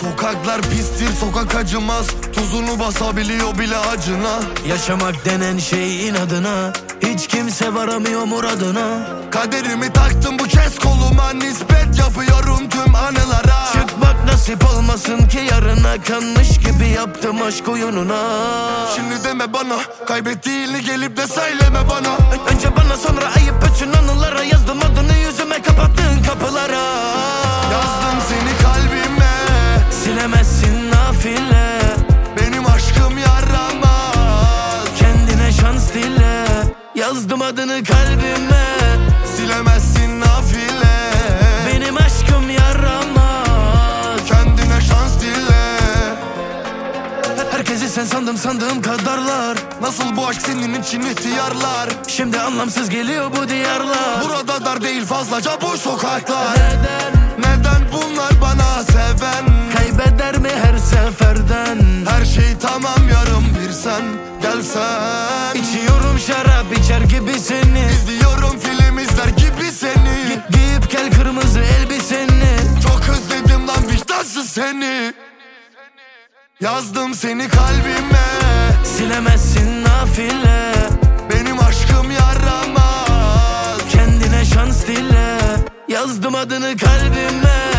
Sokaklar pistir sokak acımaz. Tuzunu basabiliyor bile acına. Yaşamak denen şey inadına. Hiç kimse varamıyor muradına. Kaderimi taktım bu kez koluma. Nispet yapıyorum tüm anılara. Çıkmak nasip olmasın ki yarına Kanmış gibi yaptım aşk oyununa. Şimdi deme bana. Kaybettiğini gelip de söyleme bana. Önce bana sonra ayıp Nafile Benim aşkım yaramaz Kendine şans dile. Yazdım adını kalbime. Silemezsin nafile. Benim aşkım yaramaz Kendine şans dile. Herkesi sen sandım sandığım kadarlar. Nasıl bu aşk senin için ihtiyarlar? Şimdi anlamsız geliyor bu diyarlar. Burada dar değil fazlaca boş sokaklar. Neden? Neden bunlar bana seven yarım bir sen gelsen. İçiyorum şarap içer gibi seni. İzliyorum film izler gibi seni. Gi- Giyip gel kırmızı elbiseni. Çok özledim lan vicdansız seni. Yazdım seni kalbime. Silemezsin nafile. Benim aşkım yaramaz. Kendine şans dile. Yazdım adını kalbime